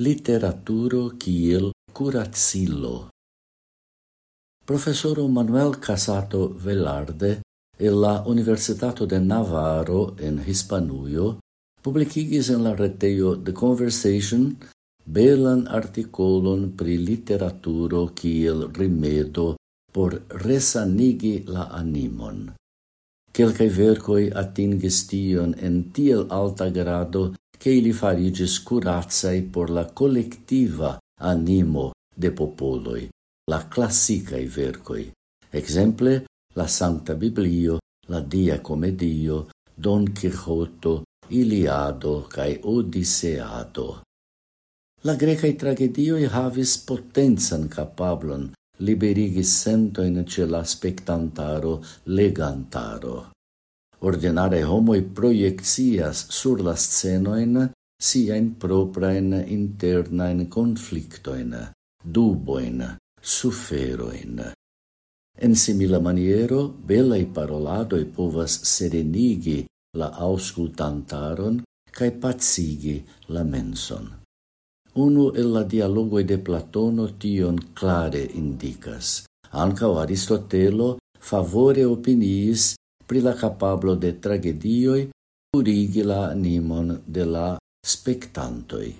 Literaturo kiel curacillo. Professoro Manuel Casato Velarde e la Universitato de Navarro en Hispanuio publicigis en la retejo The Conversation belan articolon pri literaturo kiel rimedo por resanigi la animon. Quelcae vercoi atingis tion en tiel alta grado che ili farigis curatsai por la collectiva animo de popoloi, la classicae vercoi, exemple la Sancta Biblio, la Dia Comedio, Don Quixoto, Iliado cae Odiseado. La grecae tragedioi havis potenzan capablon liberigi sentoin ce la spectantaro legantaro ordinare homoi proiectias sur la scenoin interna in internain conflictoin, duboin, suferoin. En simila maniero, belai paroladoi povas serenigi la auscultantaron cae pazigi la menson. Unu el la dialogoi de Platono tion clare indicas. Ancao Aristotelo favore opiniis pri la capablo de tragedioi purigi la animon de la spectantoi.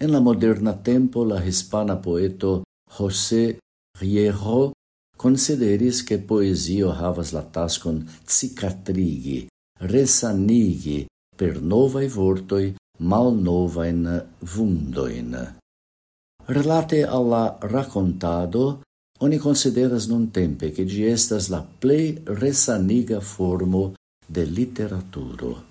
En la moderna tempo la hispana poeto José Riejo consideris che poesio havas la tascon cicatrigi, resanigi per novae vortoi malnovain vundoin. Relate alla raccontado, Oni consideras non tempe che gi estas la plei resaniga formo de literaturo.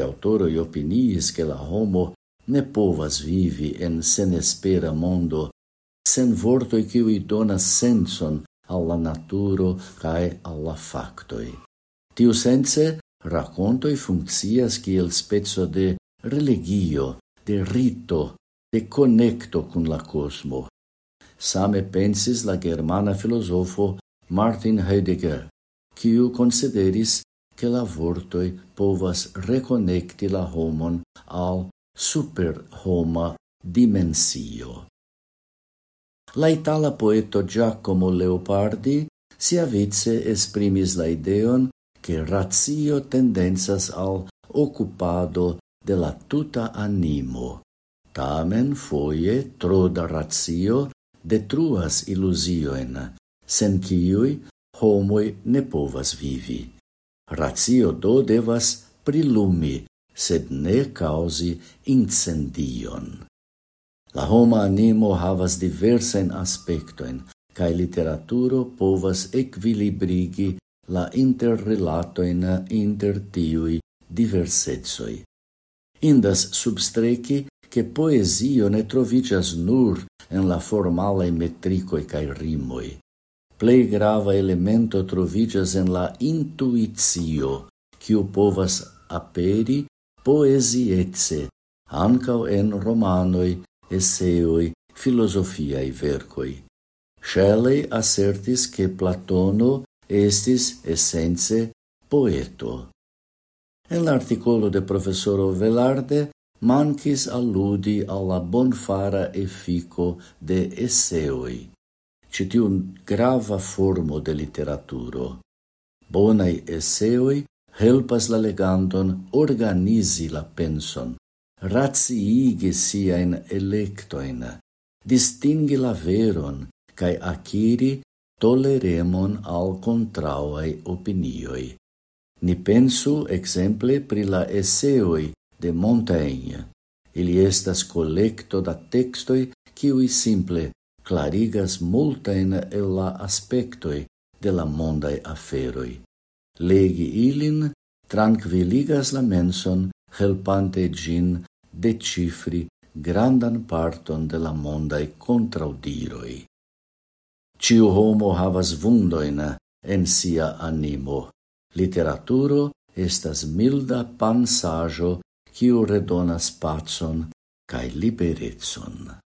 autoro io opiniis che la homo ne povas vivi en senespera mondo, sen vortoi qui dona senson alla naturo cae alla factoi. Tiu sense, racontoi funccias kiel spezzo de religio, de rito, de connecto cun la cosmo, same pensis la germana filosofo Martin Heidegger, quiu consideris che la vortoi povas reconecti la homon al superhoma dimensio. La itala poeto Giacomo Leopardi si avice esprimis la ideon che ratio tendenzas al occupado de la tuta animo. Tamen foie tro da ratio detruas illusioen, sen ciui homoi ne povas vivi. Racio do devas prilumi, sed ne causi incendion. La homa animo havas diversen aspectoen, cae literaturo povas equilibrigi la interrelatoin inter tiui diversetsoi. Indas substreci che poesio ne trovicias nur en la formalae metricoi cae rimoi. Plei grava elemento trovigas en la intuizio, quiu povas aperi poesietze, ancao en romanoi, esseoi, filosofiae vercoi. Shelley assertis che Platono estis essence poeto. En l'articolo de professoro Velarde mancis alludi alla bonfara effico de esseoi, citiun grava formo de literaturo. Bonai esseoi helpas la legandon organizi la penson, raciigi siain electoin, distingi la veron, cae aciri toleremon al contrauai opinioi. Ni pensu exemple pri la esseoi de Montaigne. Ili estas collecto da textoi qui simple clarigas multain el la aspectoi de la mondae aferoi. Legi ilin tranquilligas la menson helpante gin decifri grandan parton de la mondae contraudiroi. Ciu homo havas vundoin en sia animo. Literaturo estas milda pansajo kiu redonas pacon cae liberetson.